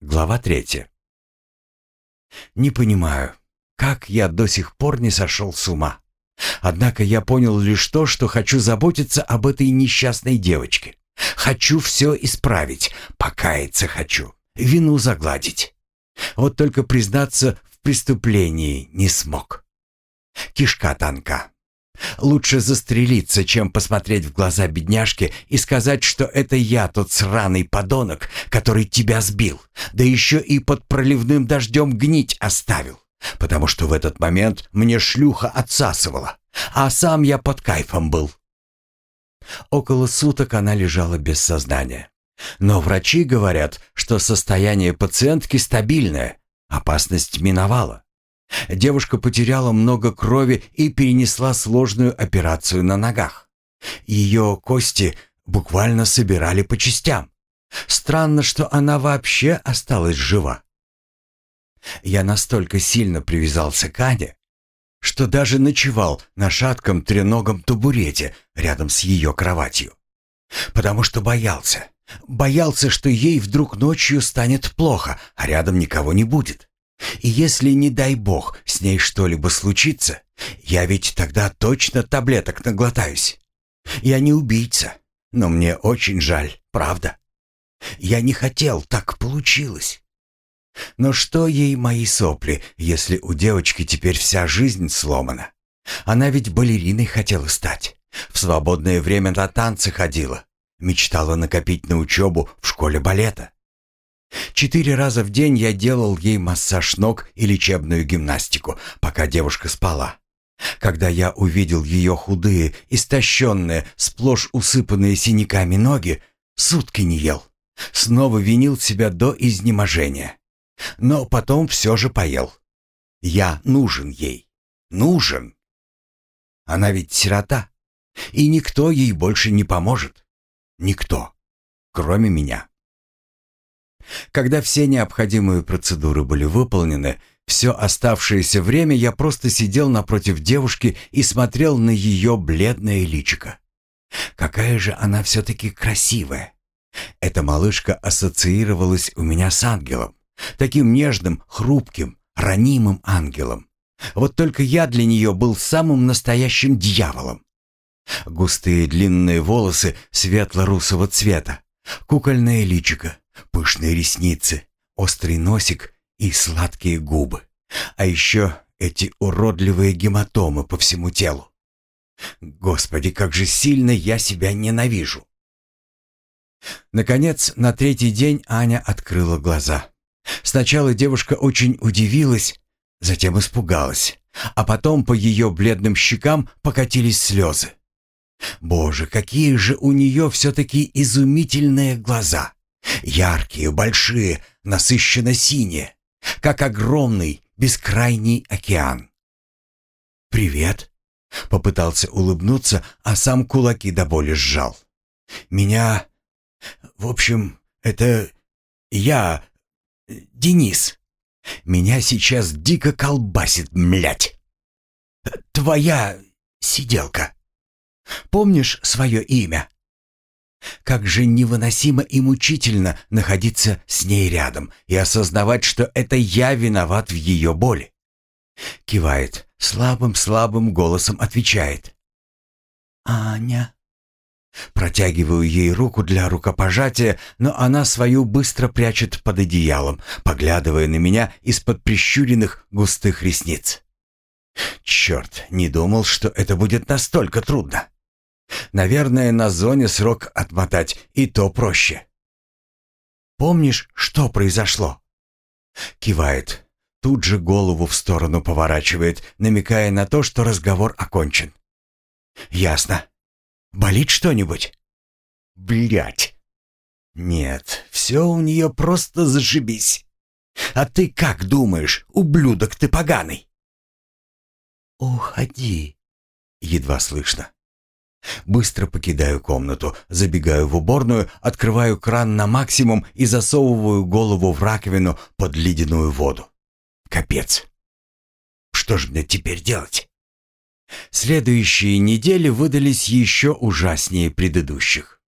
Глава третья. Не понимаю, как я до сих пор не сошел с ума. Однако я понял лишь то, что хочу заботиться об этой несчастной девочке. Хочу все исправить, покаяться хочу, вину загладить. Вот только признаться в преступлении не смог. Кишка танка. Лучше застрелиться, чем посмотреть в глаза бедняжке и сказать, что это я тот сраный подонок, который тебя сбил, да еще и под проливным дождем гнить оставил. Потому что в этот момент мне шлюха отсасывала, а сам я под кайфом был. Около суток она лежала без сознания. Но врачи говорят, что состояние пациентки стабильное, опасность миновала. Девушка потеряла много крови и перенесла сложную операцию на ногах. Ее кости буквально собирали по частям. Странно, что она вообще осталась жива. Я настолько сильно привязался к Ане, что даже ночевал на шатком треногом табурете рядом с ее кроватью. Потому что боялся. Боялся, что ей вдруг ночью станет плохо, а рядом никого не будет. И если, не дай бог, с ней что-либо случится, я ведь тогда точно таблеток наглотаюсь. Я не убийца, но мне очень жаль, правда. Я не хотел, так получилось. Но что ей мои сопли, если у девочки теперь вся жизнь сломана? Она ведь балериной хотела стать. В свободное время на танцы ходила. Мечтала накопить на учебу в школе балета. Четыре раза в день я делал ей массаж ног и лечебную гимнастику, пока девушка спала. Когда я увидел ее худые, истощенные, сплошь усыпанные синяками ноги, сутки не ел. Снова винил себя до изнеможения. Но потом все же поел. Я нужен ей. Нужен. Она ведь сирота. И никто ей больше не поможет. Никто. Кроме меня. Когда все необходимые процедуры были выполнены, все оставшееся время я просто сидел напротив девушки и смотрел на ее бледное личико. Какая же она все-таки красивая. Эта малышка ассоциировалась у меня с ангелом. Таким нежным, хрупким, ранимым ангелом. Вот только я для нее был самым настоящим дьяволом. Густые длинные волосы светло-русого цвета, кукольное личико, пышные ресницы, острый носик и сладкие губы. А еще эти уродливые гематомы по всему телу. Господи, как же сильно я себя ненавижу. Наконец, на третий день Аня открыла глаза. Сначала девушка очень удивилась, затем испугалась, а потом по ее бледным щекам покатились слезы. Боже, какие же у нее все-таки изумительные глаза! Яркие, большие, насыщенно синие, как огромный бескрайний океан. «Привет!» — попытался улыбнуться, а сам кулаки до боли сжал. «Меня... В общем, это... Я... Денис. Меня сейчас дико колбасит, млять. Твоя сиделка. Помнишь свое имя?» Как же невыносимо и мучительно находиться с ней рядом и осознавать, что это я виноват в ее боли. Кивает, слабым-слабым голосом отвечает. «Аня». Протягиваю ей руку для рукопожатия, но она свою быстро прячет под одеялом, поглядывая на меня из-под прищуренных густых ресниц. Черт, не думал, что это будет настолько трудно. Наверное, на зоне срок отмотать и то проще. Помнишь, что произошло? Кивает. Тут же голову в сторону поворачивает, намекая на то, что разговор окончен. Ясно. Болит что-нибудь? Блять. Нет, все у нее просто зашибись. А ты как думаешь, ублюдок ты поганый? Уходи, едва слышно. Быстро покидаю комнату, забегаю в уборную, открываю кран на максимум и засовываю голову в раковину под ледяную воду. Капец. Что же мне теперь делать? Следующие недели выдались еще ужаснее предыдущих.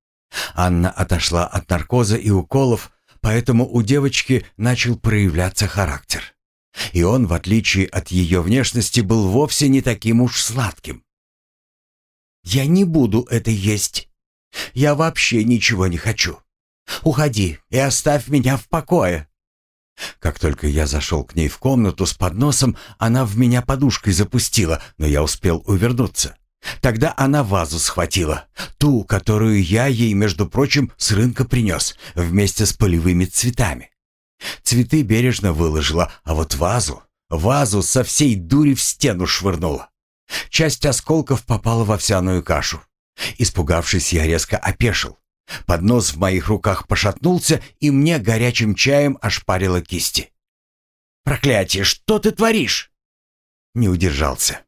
Анна отошла от наркоза и уколов, Поэтому у девочки начал проявляться характер. И он, в отличие от ее внешности, был вовсе не таким уж сладким. «Я не буду это есть. Я вообще ничего не хочу. Уходи и оставь меня в покое». Как только я зашел к ней в комнату с подносом, она в меня подушкой запустила, но я успел увернуться. Тогда она вазу схватила, ту, которую я ей, между прочим, с рынка принес, вместе с полевыми цветами. Цветы бережно выложила, а вот вазу, вазу со всей дури в стену швырнула. Часть осколков попала в овсяную кашу. Испугавшись, я резко опешил. Поднос в моих руках пошатнулся, и мне горячим чаем ошпарило кисти. «Проклятие, что ты творишь?» Не удержался.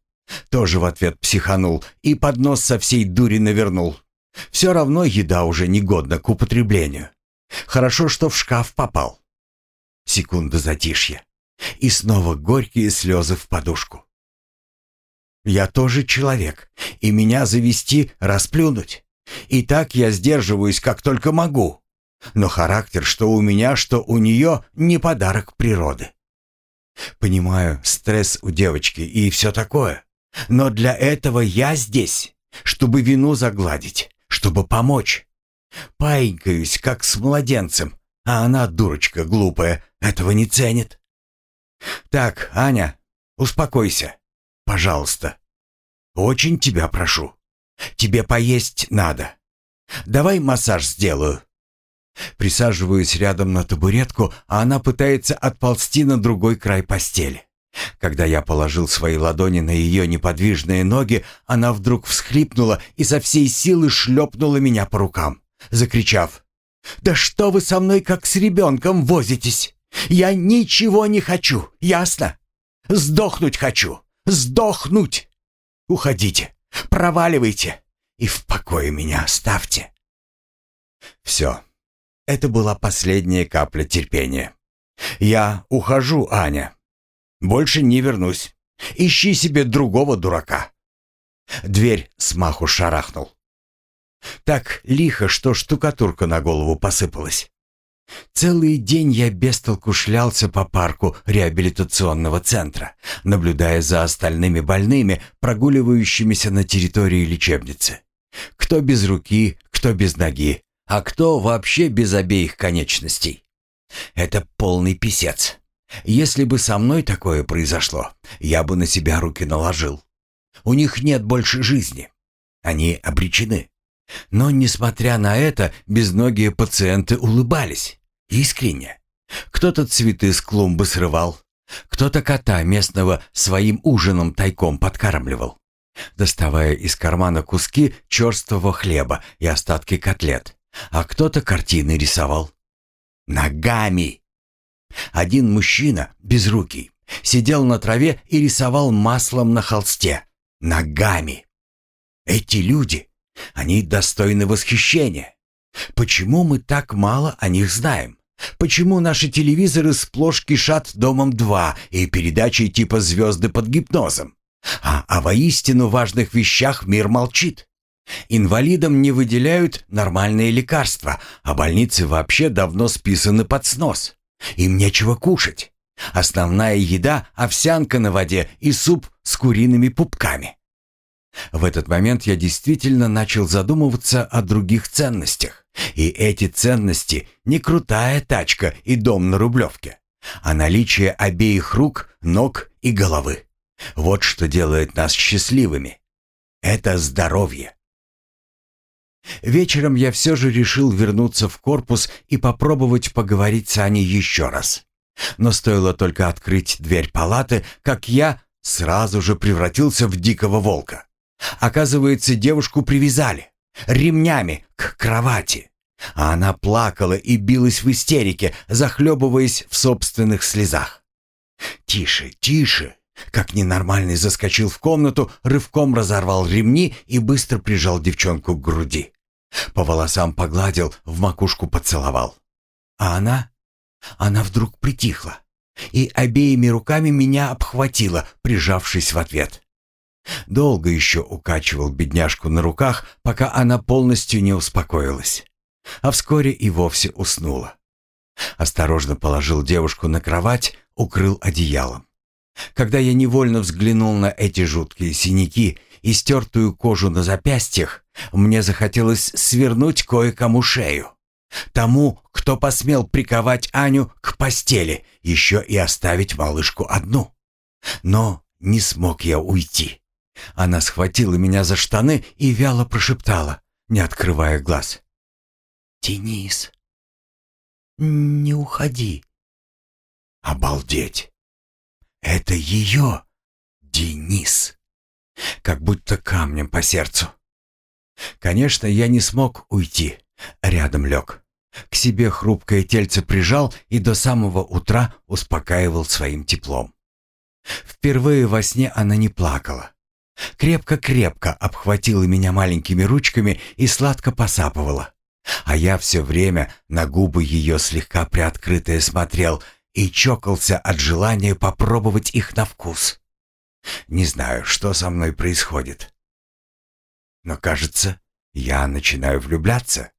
Тоже в ответ психанул и поднос со всей дури навернул. Все равно еда уже негодна к употреблению. Хорошо, что в шкаф попал. Секунда затишья. И снова горькие слезы в подушку. Я тоже человек, и меня завести, расплюнуть. И так я сдерживаюсь, как только могу. Но характер, что у меня, что у нее, не подарок природы. Понимаю, стресс у девочки и все такое. Но для этого я здесь, чтобы вину загладить, чтобы помочь. Паинькаюсь, как с младенцем, а она, дурочка глупая, этого не ценит. Так, Аня, успокойся, пожалуйста. Очень тебя прошу. Тебе поесть надо. Давай массаж сделаю. Присаживаюсь рядом на табуретку, а она пытается отползти на другой край постели. Когда я положил свои ладони на ее неподвижные ноги, она вдруг всхлипнула и со всей силы шлепнула меня по рукам, закричав «Да что вы со мной как с ребенком возитесь? Я ничего не хочу, ясно? Сдохнуть хочу, сдохнуть! Уходите, проваливайте и в покое меня оставьте!» Все, это была последняя капля терпения. «Я ухожу, Аня. Больше не вернусь. Ищи себе другого дурака». Дверь смаху шарахнул. Так лихо, что штукатурка на голову посыпалась. Целый день я бестолку шлялся по парку реабилитационного центра, наблюдая за остальными больными, прогуливающимися на территории лечебницы. Кто без руки, кто без ноги, а кто вообще без обеих конечностей. Это полный писец. Если бы со мной такое произошло, я бы на себя руки наложил. У них нет больше жизни. Они обречены. Но, несмотря на это, безногие пациенты улыбались. Искренне. Кто-то цветы с клумбы срывал, кто-то кота местного своим ужином тайком подкармливал, доставая из кармана куски черствого хлеба и остатки котлет, а кто-то картины рисовал. Ногами! Один мужчина, безрукий, сидел на траве и рисовал маслом на холсте. Ногами. Эти люди, они достойны восхищения. Почему мы так мало о них знаем? Почему наши телевизоры сплошь кишат «Домом-2» и передачей типа «Звезды под гипнозом»? А о воистину важных вещах мир молчит. Инвалидам не выделяют нормальные лекарства, а больницы вообще давно списаны под снос. Им нечего кушать. Основная еда – овсянка на воде и суп с куриными пупками. В этот момент я действительно начал задумываться о других ценностях. И эти ценности – не крутая тачка и дом на Рублевке, а наличие обеих рук, ног и головы. Вот что делает нас счастливыми. Это здоровье. Вечером я все же решил вернуться в корпус и попробовать поговорить с Аней еще раз. Но стоило только открыть дверь палаты, как я сразу же превратился в дикого волка. Оказывается, девушку привязали ремнями к кровати. А она плакала и билась в истерике, захлебываясь в собственных слезах. «Тише, тише!» Как ненормальный заскочил в комнату, рывком разорвал ремни и быстро прижал девчонку к груди. По волосам погладил, в макушку поцеловал. А она? Она вдруг притихла и обеими руками меня обхватила, прижавшись в ответ. Долго еще укачивал бедняжку на руках, пока она полностью не успокоилась. А вскоре и вовсе уснула. Осторожно положил девушку на кровать, укрыл одеялом. Когда я невольно взглянул на эти жуткие синяки и стертую кожу на запястьях, мне захотелось свернуть кое-кому шею. Тому, кто посмел приковать Аню к постели, еще и оставить малышку одну. Но не смог я уйти. Она схватила меня за штаны и вяло прошептала, не открывая глаз. «Денис, не уходи». «Обалдеть! Это ее Денис!» Как будто камнем по сердцу. Конечно, я не смог уйти. Рядом лег. К себе хрупкое тельце прижал и до самого утра успокаивал своим теплом. Впервые во сне она не плакала. Крепко-крепко обхватила меня маленькими ручками и сладко посапывала. А я все время на губы ее слегка приоткрытые смотрел и чокался от желания попробовать их на вкус. Не знаю, что со мной происходит. Но, кажется, я начинаю влюбляться.